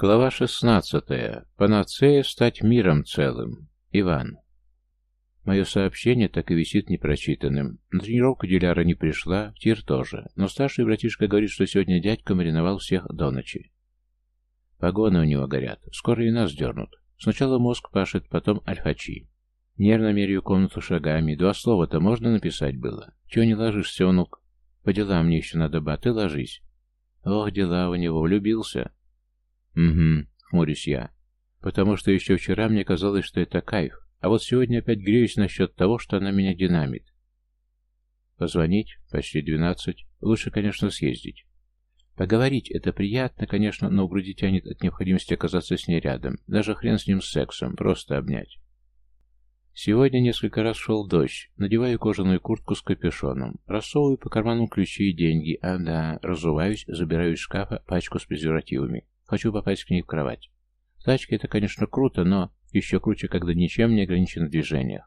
Глава шестнадцатая. Панацея стать миром целым. Иван. Мое сообщение так и висит непрочитанным. На тренировку Диляра не пришла, Тир тоже. Но старший братишка говорит, что сегодня дядька мариновал всех до ночи. Погоны у него горят. Скоро и нас дернут. Сначала мозг пашет, потом альфачи. Нервно меряю комнату шагами. Два слова-то можно написать было. Чего не ложишься, внук? По делам мне еще надо ба, ты ложись. Ох, дела у него, влюбился. «Угу», — хмурюсь я. «Потому что еще вчера мне казалось, что это кайф, а вот сегодня опять греюсь насчет того, что она меня динамит». Позвонить? Почти двенадцать. Лучше, конечно, съездить. Поговорить — это приятно, конечно, но в груди тянет от необходимости оказаться с ней рядом. Даже хрен с ним с сексом, просто обнять. Сегодня несколько раз шел дождь. Надеваю кожаную куртку с капюшоном. Рассовываю по карманам ключи и деньги. А да, разуваюсь, забираю из шкафа пачку с презервативами. Хочу попасть к ней в кровать. В тачке это, конечно, круто, но еще круче, когда ничем не ограничено в.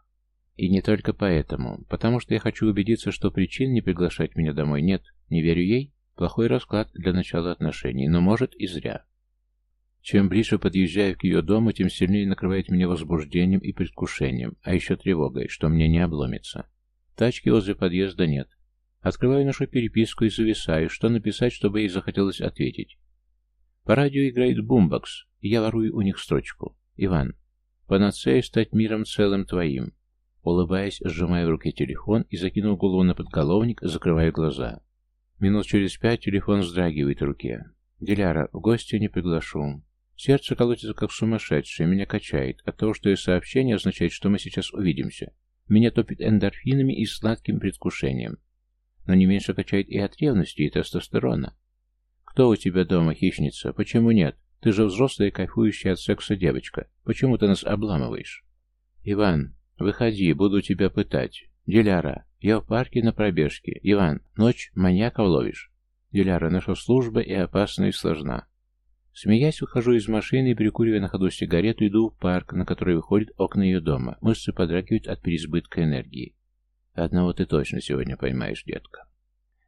И не только поэтому. Потому что я хочу убедиться, что причин не приглашать меня домой нет. Не верю ей? Плохой расклад для начала отношений, но может и зря. Чем ближе подъезжаю к ее дому, тем сильнее накрывает меня возбуждением и предвкушением, а еще тревогой, что мне не обломится. Тачки возле подъезда нет. Открываю нашу переписку и зависаю, что написать, чтобы ей захотелось ответить. По радио играет бумбокс, и я ворую у них строчку. Иван, панацея стать миром целым твоим. Улыбаясь, сжимая в руке телефон и закинув голову на подголовник, закрываю глаза. Минут через пять телефон вздрагивает в руке. Диляра, в гости не приглашу. Сердце колотится как сумасшедшее, меня качает. От того, что и сообщение означает, что мы сейчас увидимся. Меня топит эндорфинами и сладким предвкушением. Но не меньше качает и от ревности, и тестостерона. «Кто у тебя дома, хищница? Почему нет? Ты же взрослая, кайфующая от секса девочка. Почему ты нас обламываешь?» «Иван, выходи, буду тебя пытать. Диляра, я в парке на пробежке. Иван, ночь маньяков ловишь. Диляра, наша служба и опасна, и сложна. Смеясь, выхожу из машины и, прикуривая на ходу сигарету, иду в парк, на который выходят окна ее дома. Мышцы подрагивают от переизбытка энергии. Одного ты точно сегодня поймаешь, детка.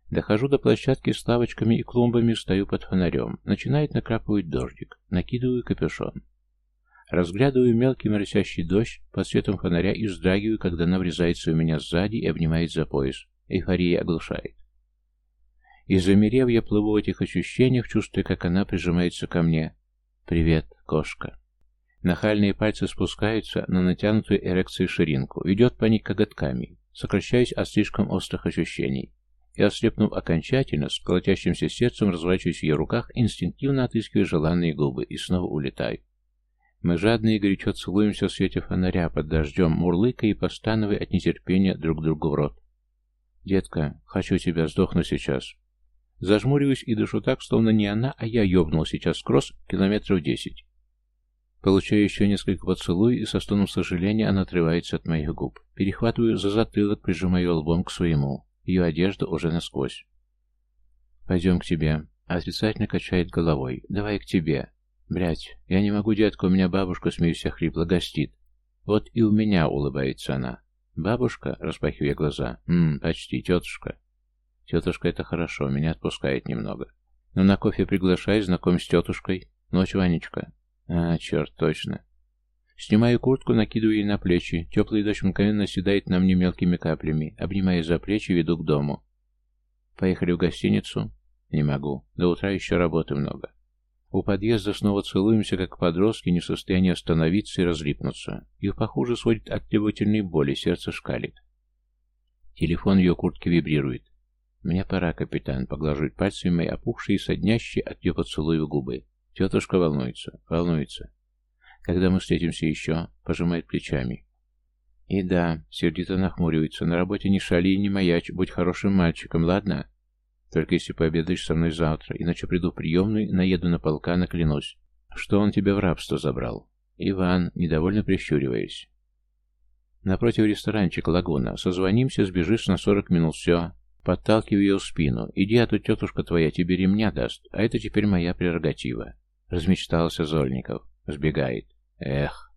Дохожу до площадки с лавочками и клумбами, стою под фонарем. Начинает накрапывать дождик. Накидываю капюшон. Разглядываю мелкий моросящий дождь под светом фонаря и вздрагиваю, когда она врезается у меня сзади и обнимает за пояс. Эйфория оглушает. И замерев, я плыву в этих ощущениях, чувствуя, как она прижимается ко мне. «Привет, кошка». Нахальные пальцы спускаются на натянутую эрекцию ширинку, ведет по ней коготками, сокращаясь от слишком острых ощущений. И, ослепнув окончательно, с колотящимся сердцем разворачиваюсь в ее руках, инстинктивно отыскивая желанные губы, и снова улетаю. Мы жадно и горячо целуемся в свете фонаря под дождем, мурлыкая и постановая от нетерпения друг другу в рот. «Детка, хочу тебя, сдохну сейчас». Зажмуриваюсь и дышу так, словно не она, а я ёбнул сейчас кросс километров десять. Получаю еще несколько поцелуй, и со стоном сожаления она отрывается от моих губ. Перехватываю за затылок, прижимаю лбом к своему. Ее одежда уже насквозь. «Пойдем к тебе». Отрицательно качает головой. «Давай к тебе». Блять, я не могу, детка, у меня бабушка, смеюсь, хрипло, гостит. Вот и у меня улыбается она. Бабушка, распахивая глаза. Ммм, почти, тетушка. Тетушка, это хорошо, меня отпускает немного. Но на кофе приглашай, знакомь с тетушкой. Ночь, Ванечка. А, черт, точно. Снимаю куртку, накидываю ей на плечи. Теплый дождь мгновенно седает на мне мелкими каплями. Обнимая за плечи, веду к дому. Поехали в гостиницу? Не могу. До утра еще работы много. У подъезда снова целуемся, как подростки, не в состоянии остановиться и разлипнуться. Их похуже сводит от требовательной боли, сердце шкалит. Телефон ее куртки вибрирует. «Мне пора, капитан», — поглаживать пальцами мои опухшие и соднящие от ее поцелуев губы. Тетушка волнуется, волнуется. Когда мы встретимся еще?» — пожимает плечами. «И да», — сердито нахмуривается, — «на работе не шали и не маячь, будь хорошим мальчиком, ладно? Только если пообедаешь со мной завтра, иначе приду в приемную, наеду на полка, наклянусь. Что он тебя в рабство забрал?» «Иван», недовольно прищуриваясь. «Напротив ресторанчик «Лагуна». Созвонимся, сбежишь на сорок минут, все». Подталкиваю ее в спину. «Иди, а то тетушка твоя тебе ремня даст, а это теперь моя прерогатива». Размечтался Зольников. Сбегает. Эх.